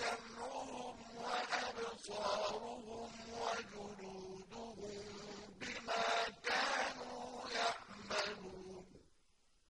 سَمْعُهُمْ وَأَبْصَارُهُمْ